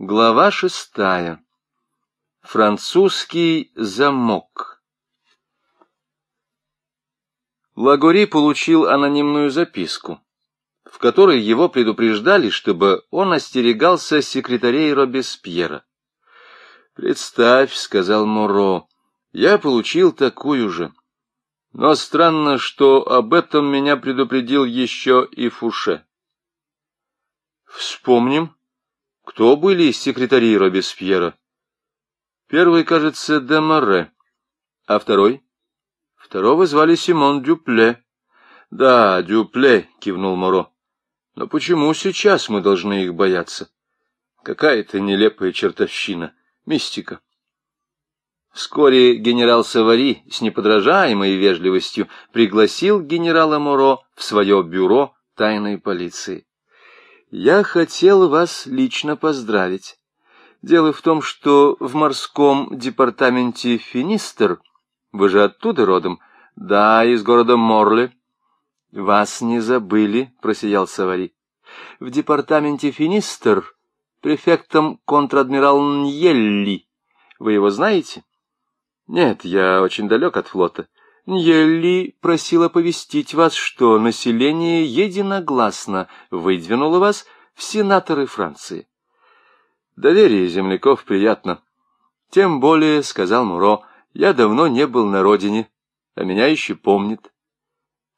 Глава шестая. Французский замок. Лагори получил анонимную записку, в которой его предупреждали, чтобы он остерегался секретарей Робеспьера. «Представь», — сказал Моро, — «я получил такую же. Но странно, что об этом меня предупредил еще и Фуше». «Вспомним», кто были секретари Робеспьера? Первый, кажется, Демаре. А второй? Второго звали Симон Дюпле. Да, Дюпле, кивнул Моро. Но почему сейчас мы должны их бояться? Какая-то нелепая чертовщина, мистика. Вскоре генерал Савари с неподражаемой вежливостью пригласил генерала Моро в свое бюро тайной полиции. Я хотел вас лично поздравить. Дело в том, что в морском департаменте Финистер, вы же оттуда родом, да, из города Морле. Вас не забыли, просиял Савари. В департаменте Финистер префектом контр-адмирал Ньелли. Вы его знаете? Нет, я очень далек от флота. Ньелли просил оповестить вас, что население единогласно выдвинуло вас в сенаторы Франции. Доверие земляков приятно. Тем более, — сказал Муро, — я давно не был на родине, а меня еще помнит.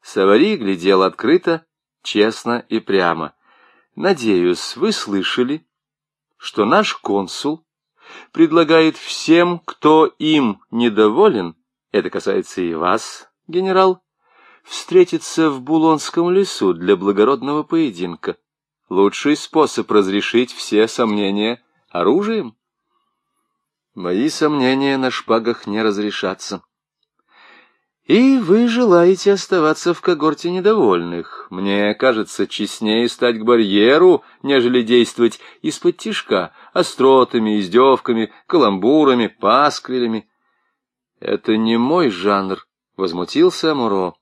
Савари глядел открыто, честно и прямо. Надеюсь, вы слышали, что наш консул предлагает всем, кто им недоволен, — это касается и вас, генерал, встретиться в Булонском лесу для благородного поединка. Лучший способ разрешить все сомнения оружием. Мои сомнения на шпагах не разрешатся. И вы желаете оставаться в когорте недовольных. Мне кажется, честнее стать к барьеру, нежели действовать из-под тишка, остротами, издевками, каламбурами, пасквилями. Это не мой жанр, — возмутился Муро.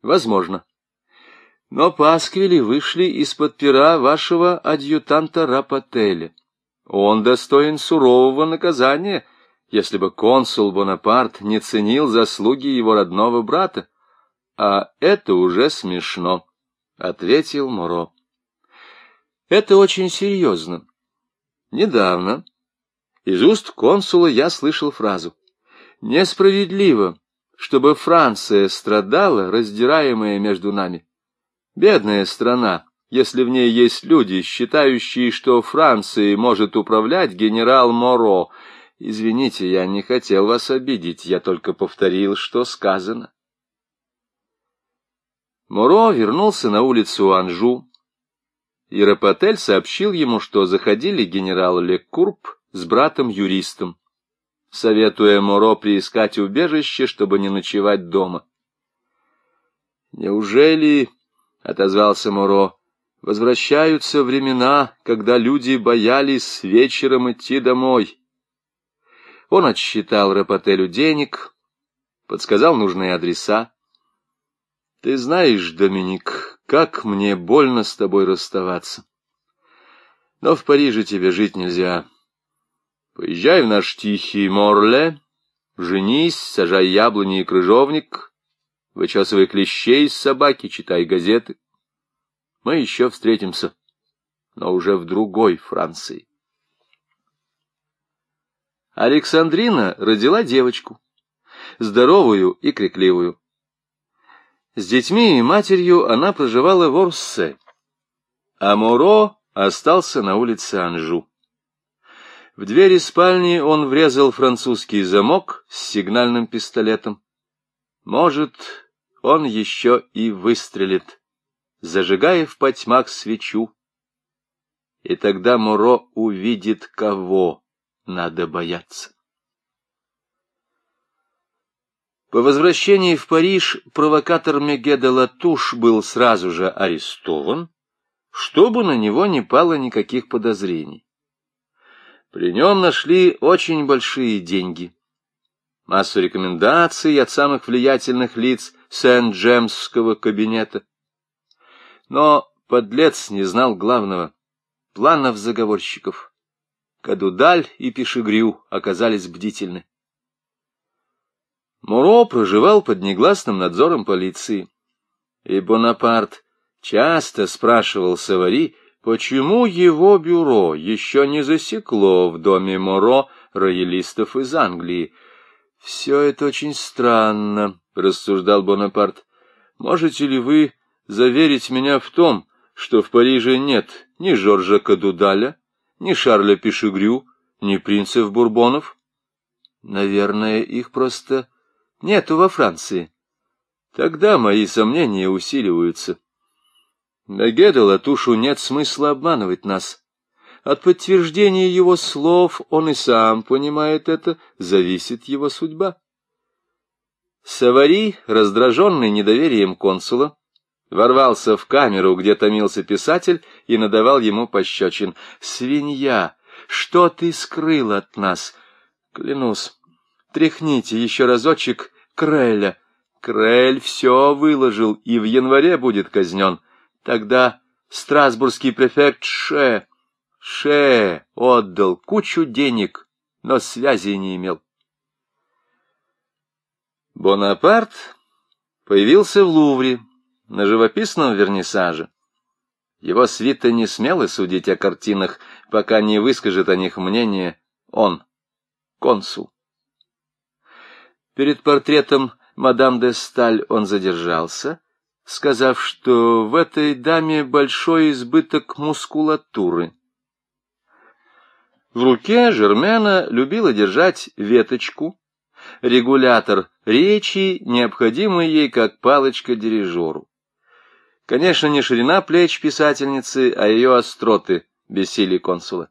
Возможно. Но пасквили вышли из-под пера вашего адъютанта Рапотеля. Он достоин сурового наказания, если бы консул Бонапарт не ценил заслуги его родного брата. А это уже смешно, — ответил Муро. Это очень серьезно. Недавно из уст консула я слышал фразу Несправедливо, чтобы Франция страдала, раздираемая между нами. Бедная страна, если в ней есть люди, считающие, что Францией может управлять генерал Моро. Извините, я не хотел вас обидеть, я только повторил, что сказано. Моро вернулся на улицу Анжу, и Рапотель сообщил ему, что заходили генерал Лекурб с братом-юристом советуя Моро приискать убежище, чтобы не ночевать дома. «Неужели, — отозвался Моро, — возвращаются времена, когда люди боялись вечером идти домой?» Он отсчитал Рапотелю денег, подсказал нужные адреса. «Ты знаешь, Доминик, как мне больно с тобой расставаться. Но в Париже тебе жить нельзя». Поезжай в наш тихий Морле, женись, сажай яблони и крыжовник, вычесывай клещей из собаки, читай газеты. Мы еще встретимся, но уже в другой Франции. Александрина родила девочку, здоровую и крикливую. С детьми и матерью она проживала в Орссе, а Моро остался на улице Анжу. В двери спальни он врезал французский замок с сигнальным пистолетом. Может, он еще и выстрелит, зажигая в потьмах свечу. И тогда Муро увидит, кого надо бояться. По возвращении в Париж провокатор Мегеда Латуш был сразу же арестован, чтобы на него не пало никаких подозрений. При нем нашли очень большие деньги. Массу рекомендаций от самых влиятельных лиц Сент-Джемсского кабинета. Но подлец не знал главного — планов заговорщиков. Кадудаль и Пешегрю оказались бдительны. Муро проживал под негласным надзором полиции, и Бонапарт часто спрашивал Савари, почему его бюро еще не засекло в доме Моро роялистов из Англии. «Все это очень странно», — рассуждал Бонапарт. «Можете ли вы заверить меня в том, что в Париже нет ни Жоржа Кадудаля, ни Шарля Пешегрю, ни принцев Бурбонов? Наверное, их просто нету во Франции. Тогда мои сомнения усиливаются. Бегеда Латушу нет смысла обманывать нас. От подтверждения его слов он и сам понимает это, зависит его судьба. Савари, раздраженный недоверием консула, ворвался в камеру, где томился писатель, и надавал ему пощечин. «Свинья! Что ты скрыл от нас?» «Клянусь, тряхните еще разочек Креля. Крель все выложил и в январе будет казнен. Тогда страсбургский префект Ше... Ше отдал кучу денег, но связи не имел». Бонапарт появился в Лувре, на живописном вернисаже. Его свита не смело судить о картинах, пока не выскажет о них мнение он, консул. Перед портретом мадам де Сталь он задержался, сказав, что в этой даме большой избыток мускулатуры. В руке Жермена любила держать веточку, регулятор речи, необходимый ей как палочка дирижеру. Конечно, не ширина плеч писательницы, а ее остроты бесили консула.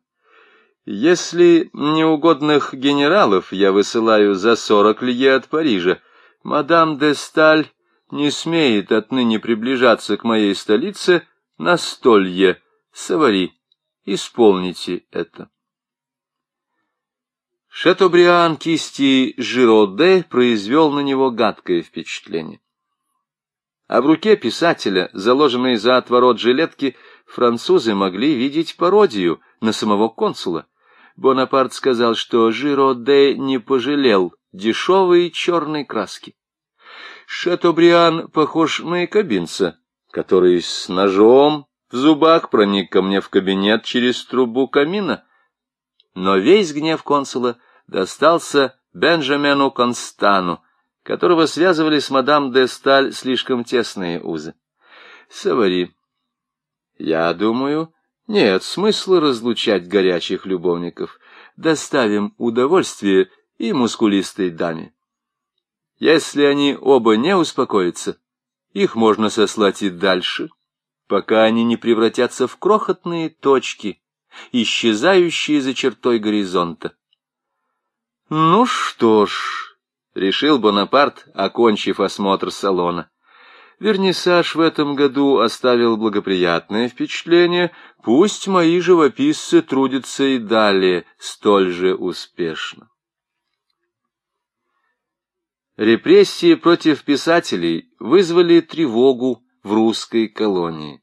Если неугодных генералов я высылаю за сорок лье от Парижа, мадам де Сталь не смеет отныне приближаться к моей столице на столье. Савари, исполните это. Шатобриан кисти Жироде произвел на него гадкое впечатление а в руке писателя, заложенной за отворот жилетки, французы могли видеть пародию на самого консула. Бонапарт сказал, что Жиро-де не пожалел дешевой черной краски. Шатобриан похож на якобинца, который с ножом в зубах проник ко мне в кабинет через трубу камина. Но весь гнев консула достался Бенджамену Констану, которого связывали с мадам де Сталь слишком тесные узы. Савари, я думаю, нет смысла разлучать горячих любовников. Доставим удовольствие и мускулистой даме. Если они оба не успокоятся, их можно сослать и дальше, пока они не превратятся в крохотные точки, исчезающие за чертой горизонта. Ну что ж решил Бонапарт, окончив осмотр салона. Вернисаж в этом году оставил благоприятное впечатление, пусть мои живописцы трудятся и далее столь же успешно. Репрессии против писателей вызвали тревогу в русской колонии.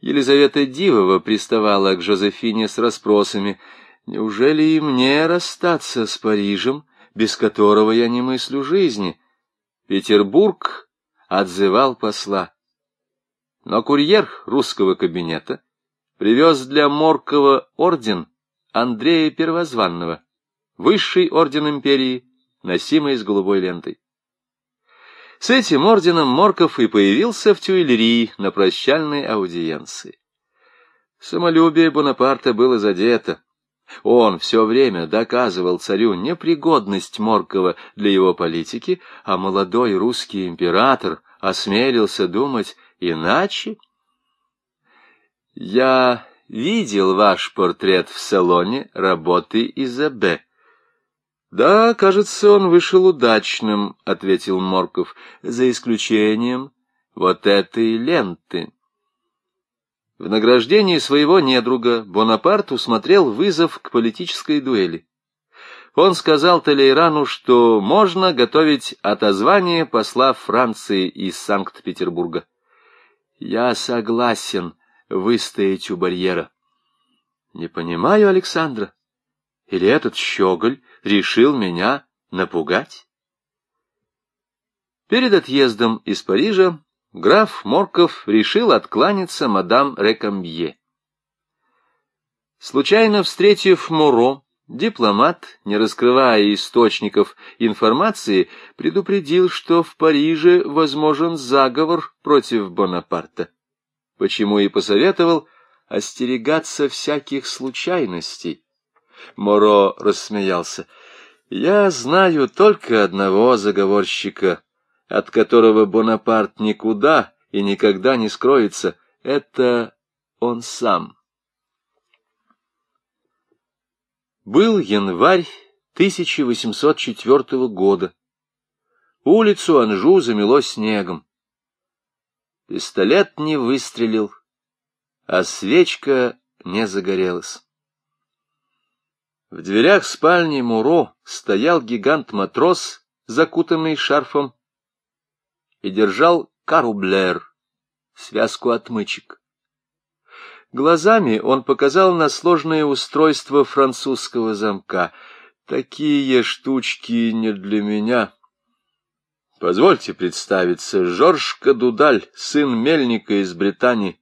Елизавета Дивова приставала к Жозефине с расспросами, «Неужели и мне расстаться с Парижем?» без которого я не мыслю жизни. Петербург отзывал посла. Но курьер русского кабинета привез для Моркова орден Андрея Первозванного, высший орден империи, носимый с голубой лентой. С этим орденом Морков и появился в Тюильрии на прощальной аудиенции. Самолюбие Бонапарта было задето. Он все время доказывал царю непригодность Моркова для его политики, а молодой русский император осмелился думать иначе. «Я видел ваш портрет в салоне работы Изабе». «Да, кажется, он вышел удачным», — ответил Морков, — «за исключением вот этой ленты». В награждении своего недруга Бонапарт усмотрел вызов к политической дуэли. Он сказал Толейрану, что можно готовить отозвание посла Франции из Санкт-Петербурга. «Я согласен выстоять у барьера». «Не понимаю Александра. Или этот щеголь решил меня напугать? Перед отъездом из Парижа граф Морков решил откланяться мадам Рекамбье. Случайно встретив Моро, дипломат, не раскрывая источников информации, предупредил, что в Париже возможен заговор против Бонапарта. Почему и посоветовал остерегаться всяких случайностей. Моро рассмеялся. «Я знаю только одного заговорщика, от которого Бонапарт никуда и никогда не скроется. Это он сам». Был январь 1804 года. Улицу Анжу замело снегом. Пистолет не выстрелил, а свечка не загорелась. В дверях спальни Муро стоял гигант-матрос, закутанный шарфом, и держал карублер, связку отмычек. Глазами он показал на сложное устройство французского замка. Такие штучки не для меня. Позвольте представиться, Жорж Кадудаль, сын мельника из Британии.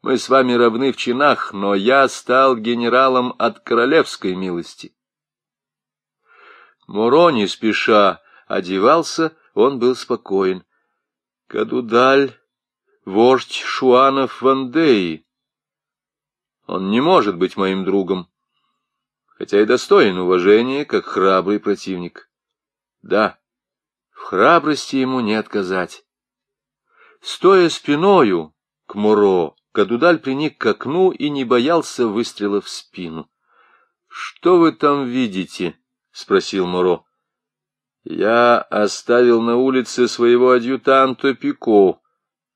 Мы с вами равны в чинах, но я стал генералом от королевской милости. Муро не спеша одевался, он был спокоен. Кадудаль, вождь Шуанов Вандеи, он не может быть моим другом, хотя и достоин уважения, как храбрый противник. Да, в храбрости ему не отказать. Стоя спиною к Муро, Кадудаль приник к окну и не боялся выстрела в спину. — Что вы там видите? — спросил Муро. — Я оставил на улице своего адъютанта Пико.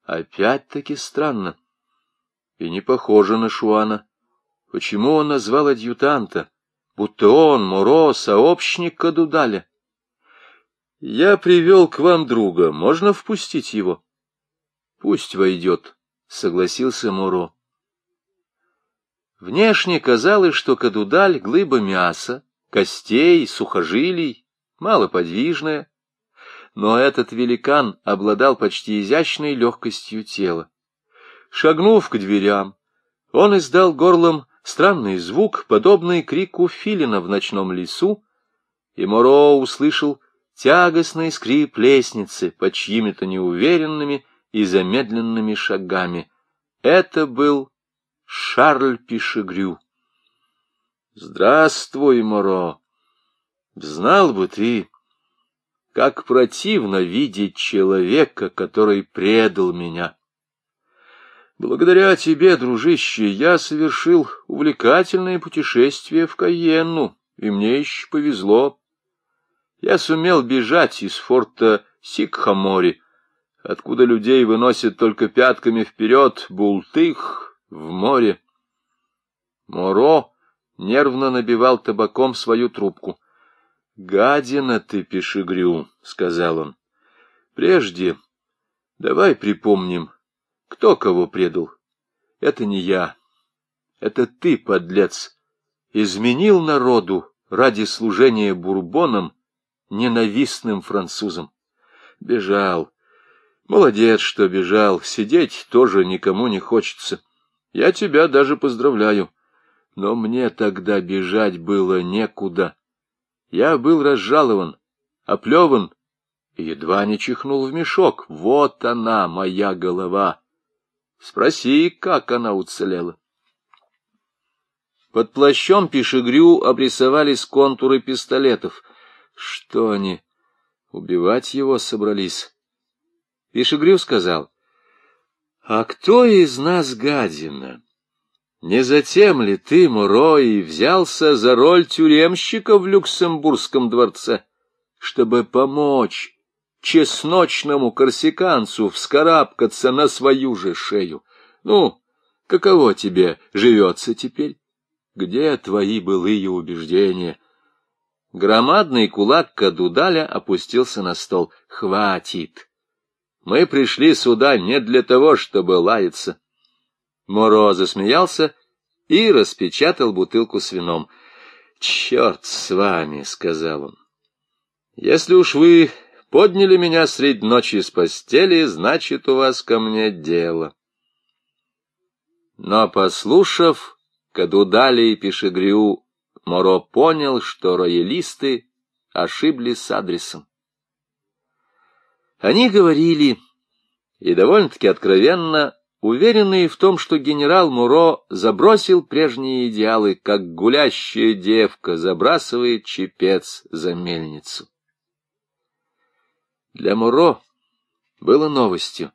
Опять-таки странно и не похоже на Шуана. Почему он назвал адъютанта? Будто он, Муро, сообщник Кадудаля. Я привел к вам друга, можно впустить его? Пусть войдет, согласился Муро. Внешне казалось, что Кадудаль — глыба мяса, костей, сухожилий, малоподвижная, но этот великан обладал почти изящной легкостью тела. Шагнув к дверям, он издал горлом странный звук, подобный крику филина в ночном лесу, и Моро услышал тягостный скрип лестницы под чьими-то неуверенными и замедленными шагами. Это был Шарль Пишегрю. «Здравствуй, Моро! Знал бы ты, как противно видеть человека, который предал меня!» Благодаря тебе, дружище, я совершил увлекательное путешествие в Кайенну, и мне еще повезло. Я сумел бежать из форта Сикхамори, откуда людей выносят только пятками вперед, бултых, в море. Моро нервно набивал табаком свою трубку. — Гадина ты, пешегрю, — сказал он. — Прежде давай припомним, кто кого предал? Это не я. Это ты, подлец, изменил народу ради служения бурбонам, ненавистным французам. Бежал. Молодец, что бежал. Сидеть тоже никому не хочется. Я тебя даже поздравляю. Но мне тогда бежать было некуда. Я был разжалован, оплеван и едва не чихнул в мешок. Вот она, моя голова. Спроси, как она уцелела. Под плащом Пишегрю обрисовались контуры пистолетов. Что они, убивать его собрались? Пишегрю сказал, — А кто из нас гадина? Не затем ли ты, Мурой, взялся за роль тюремщика в Люксембургском дворце, чтобы помочь чесночному корсиканцу вскарабкаться на свою же шею. Ну, каково тебе живется теперь? Где твои былые убеждения? Громадный кулак Кадудаля опустился на стол. Хватит! Мы пришли сюда не для того, чтобы лаяться. Моро засмеялся и распечатал бутылку с вином. «Черт с вами», — сказал он. «Если уж вы подняли меня средь ночи с постели, значит, у вас ко мне дело». Но, послушав Кадудали и Пешегрю, Моро понял, что роялисты ошиблись с адресом. Они говорили, и довольно-таки откровенно, уверенные в том, что генерал Муро забросил прежние идеалы, как гулящая девка забрасывает чепец за мельницу. Для Муро было новостью,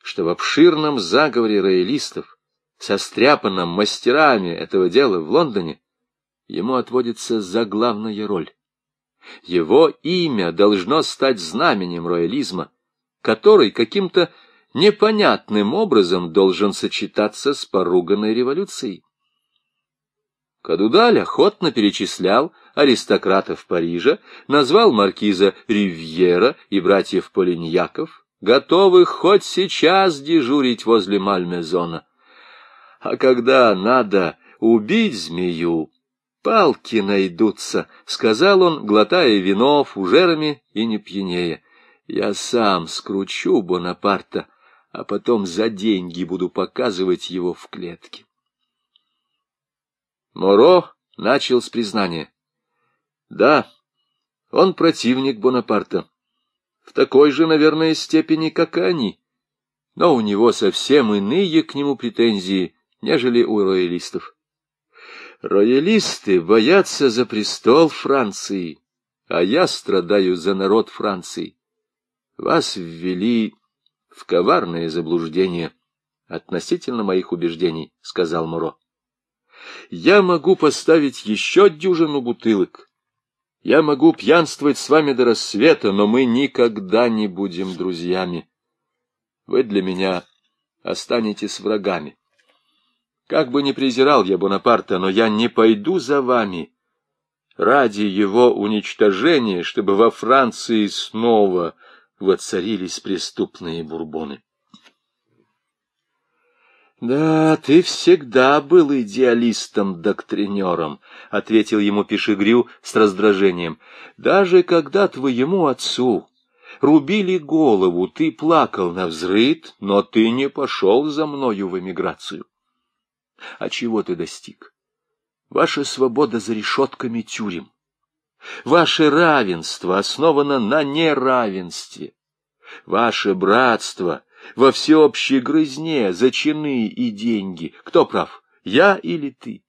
что в обширном заговоре роялистов, состряпанном мастерами этого дела в Лондоне, ему отводится заглавная роль. Его имя должно стать знаменем роялизма, который каким-то непонятным образом должен сочетаться с поруганной революцией. Кадудаль охотно перечислял аристократов Парижа, назвал маркиза Ривьера и братьев Полиньяков, готовых хоть сейчас дежурить возле Мальмезона. А когда надо убить змею, палки найдутся, — сказал он, глотая вино фужерами и не пьянее. Я сам скручу Бонапарта, а потом за деньги буду показывать его в клетке. Моро начал с признания. Да, он противник Бонапарта. В такой же, наверное, степени, как они. Но у него совсем иные к нему претензии, нежели у роялистов. Роялисты боятся за престол Франции, а я страдаю за народ Франции. Вас ввели в коварное заблуждение относительно моих убеждений, — сказал Муро. Я могу поставить еще дюжину бутылок. Я могу пьянствовать с вами до рассвета, но мы никогда не будем друзьями. Вы для меня останетесь врагами. Как бы ни презирал я Бонапарта, но я не пойду за вами ради его уничтожения, чтобы во Франции снова воцарились преступные бурбоны. «Да, ты всегда был идеалистом-доктринером», — ответил ему Пешегрю с раздражением. «Даже когда твоему отцу рубили голову, ты плакал на взрыд, но ты не пошел за мною в эмиграцию. А чего ты достиг? Ваша свобода за решетками тюрем. Ваше равенство основано на неравенстве. Ваше братство во всеобщей грызне за чины и деньги. Кто прав, я или ты?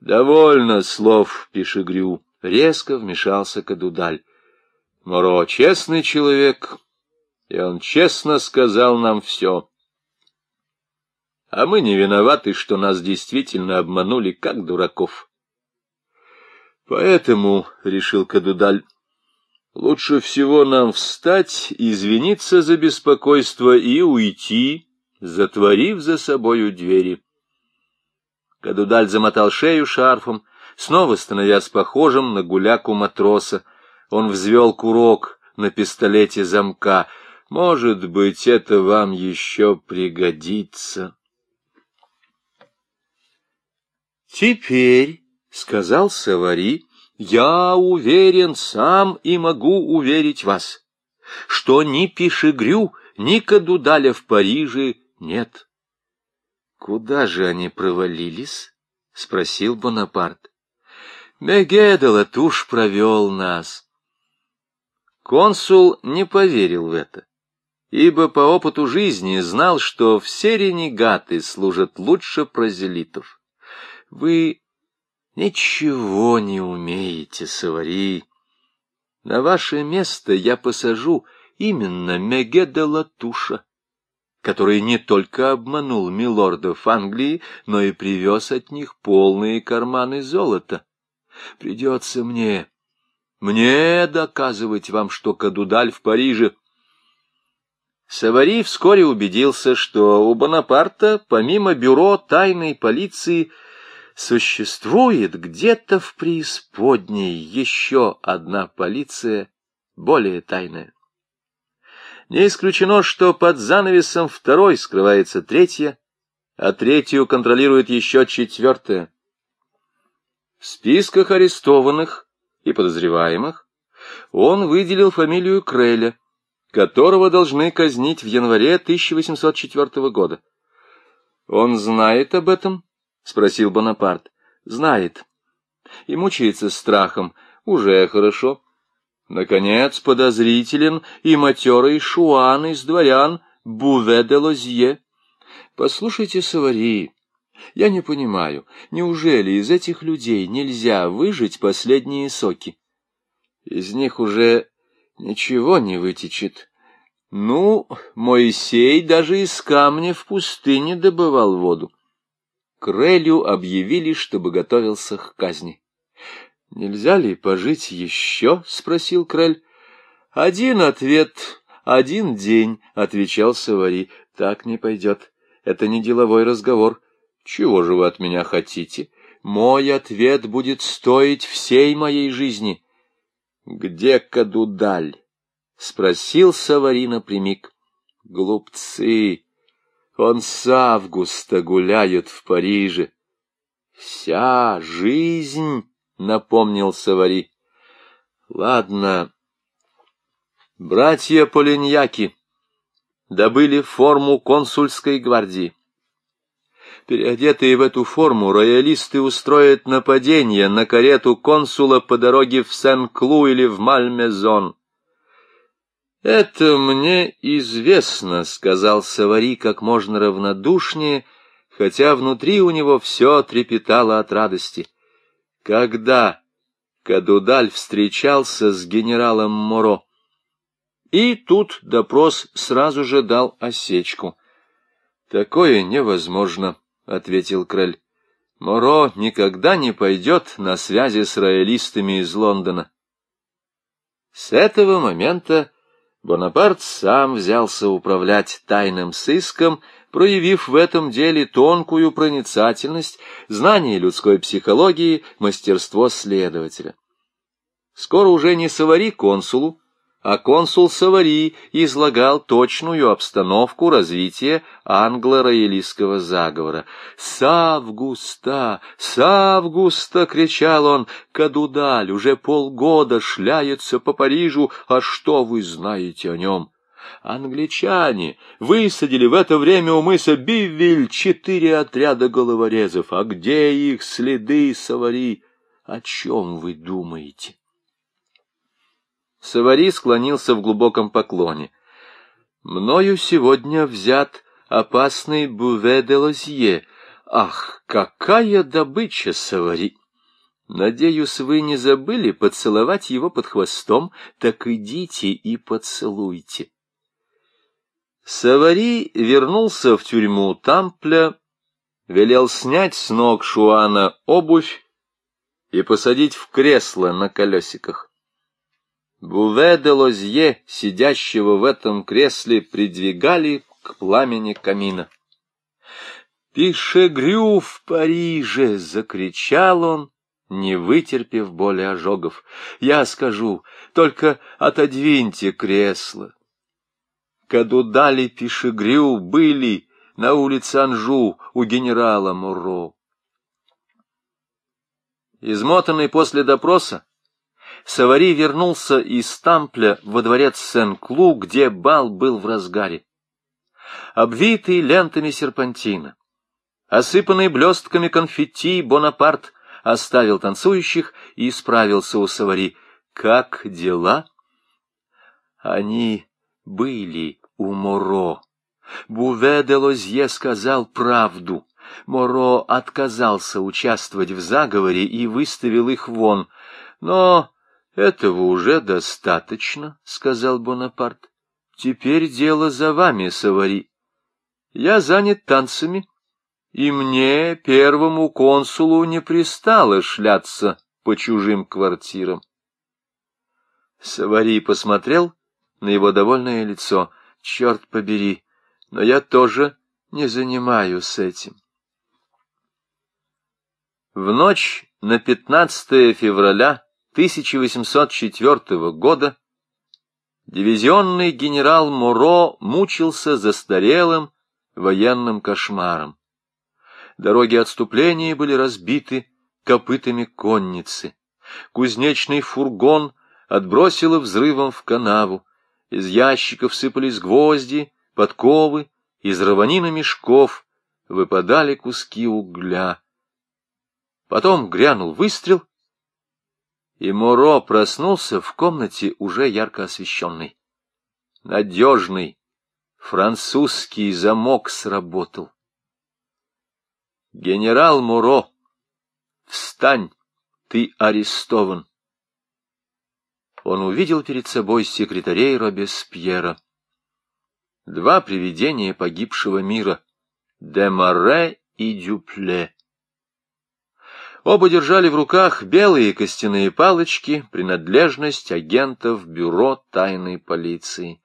Довольно слов, Пешегрю. Резко вмешался Кадудаль. Моро честный человек, и он честно сказал нам все. А мы не виноваты, что нас действительно обманули, как дураков. Поэтому, — решил Кадудаль, — лучше всего нам встать, извиниться за беспокойство и уйти, затворив за собою двери. Кадудаль замотал шею шарфом, снова становясь похожим на гуляку матроса. Он взвел курок на пистолете замка. Может быть, это вам еще пригодится. Теперь — сказал Савари, — я уверен сам и могу уверить вас, что ни Пишегрю, ни Кадудаля в Париже нет. — Куда же они провалились? — спросил Бонапарт. — Мегедала туш провел нас. Консул не поверил в это, ибо по опыту жизни знал, что все ренегаты служат лучше прозелитов. Вы Ничего не умеете, Савари. На ваше место я посажу именно Мегеда Латуша, который не только обманул милордов Англии, но и привез от них полные карманы золота. Придется мне, мне доказывать вам, что Кадудаль в Париже. Савари вскоре убедился, что у Бонапарта, помимо бюро тайной полиции, существует где-то в преисподней еще одна полиция, более тайная. Не исключено, что под занавесом второй скрывается третья, а третью контролирует еще четвертая. В списках арестованных и подозреваемых он выделил фамилию Креля, которого должны казнить в январе 1804 года. «Он знает об этом?» — спросил Бонапарт. «Знает. И мучается страхом. Уже хорошо. Наконец, подозрителен и матерый Шуан из дворян Буве де Лозье. Послушайте, Савари, я не понимаю, неужели из этих людей нельзя выжить последние соки? Из них уже ничего не вытечет. Ну, Моисей даже из камня в пустыне добывал воду. Крелю объявили, чтобы готовился к казни. «Нельзя ли пожить еще?» — спросил Крель. «Один ответ, один день», — отвечал Савари. «Так не пойдет. Это не деловой разговор. Чего же вы от меня хотите? Мой ответ будет стоить всей моей жизни». «Где Кадудаль?» — спросил Савари напрямик. «Глупцы! Он с августа гуляет в Париже. Вся жизнь...» — напомнил Савари. — Ладно. Братья Полиньяки добыли форму консульской гвардии. Переодетые в эту форму, роялисты устроят нападение на карету консула по дороге в Сен-Клу или в Мальмезон. «Это мне известно», — сказал Савари как можно равнодушнее, хотя внутри у него все трепетало от радости когда Кадудаль встречался с генералом Моро. И тут допрос сразу же дал осечку. «Такое невозможно», — ответил Крель. «Моро никогда не пойдет на связи с роялистами из Лондона». С этого момента Бонапарт сам взялся управлять тайным сыском, проявив в этом деле тонкую проницательность, знание людской психологии, мастерство следователя. Скоро уже не Савари консулу, а консул Савари излагал точную обстановку развития англо-роялистского заговора. «С августа! С августа!» — кричал он. «Кадудаль уже полгода шляется по Парижу, а что вы знаете о нем?» Англичане высадили в это время у мыса Биввель четыре отряда головорезов. А где их следы, Савари? О чем вы думаете? Савари склонился в глубоком поклоне. «Мною сегодня взят опасный Буве де Лозье. Ах, какая добыча, Савари!» Надеюсь, вы не забыли поцеловать его под хвостом, так идите и поцелуйте. Савари вернулся в тюрьму Тампля, велел снять с ног Шуана обувь и посадить в кресло на колесиках. Буве де Лозье, сидящего в этом кресле, придвигали к пламени камина. «Пишегрю в Париже!» — закричал он, не вытерпев боли ожогов. «Я скажу, только отодвиньте кресло». Кадудали Пишегрю были на улице Анжу у генерала Муро. Измотанный после допроса, Савари вернулся из Тампля во дворец Сен-Клу, где бал был в разгаре. Обвитый лентами серпантина, осыпанный блестками конфетти, Бонапарт оставил танцующих и справился у Савари. «Как дела?» «Они были у Моро. Буве де Лозье сказал правду». Моро отказался участвовать в заговоре и выставил их вон. Но «Этого уже достаточно», — сказал Бонапарт. «Теперь дело за вами, Савари. Я занят танцами, и мне, первому консулу, не пристало шляться по чужим квартирам». Савари посмотрел на его довольное лицо. «Черт побери, но я тоже не занимаюсь этим». В ночь на 15 февраля 1804 года дивизионный генерал Муро мучился застарелым военным кошмаром. Дороги отступления были разбиты копытами конницы. Кузнечный фургон отбросило взрывом в канаву. Из ящиков сыпались гвозди, подковы, из рванина мешков выпадали куски угля. Потом грянул выстрел, и Моро проснулся в комнате, уже ярко освещенной. Надежный французский замок сработал. Генерал Моро, встань, ты арестован. Он увидел перед собой секретарей Робеспьера. Два привидения погибшего мира — Демаре и Дюпле. Оба держали в руках белые костяные палочки, принадлежность агентов бюро тайной полиции.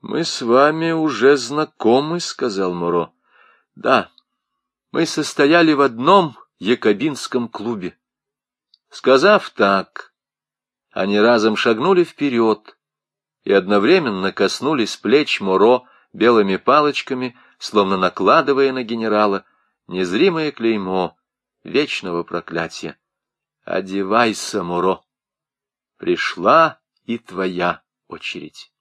«Мы с вами уже знакомы», — сказал Муро. «Да, мы состояли в одном якобинском клубе». Сказав так, они разом шагнули вперед и одновременно коснулись плеч Муро белыми палочками, словно накладывая на генерала незримое клеймо вечного проклятия. Одевайся, Муро. Пришла и твоя очередь.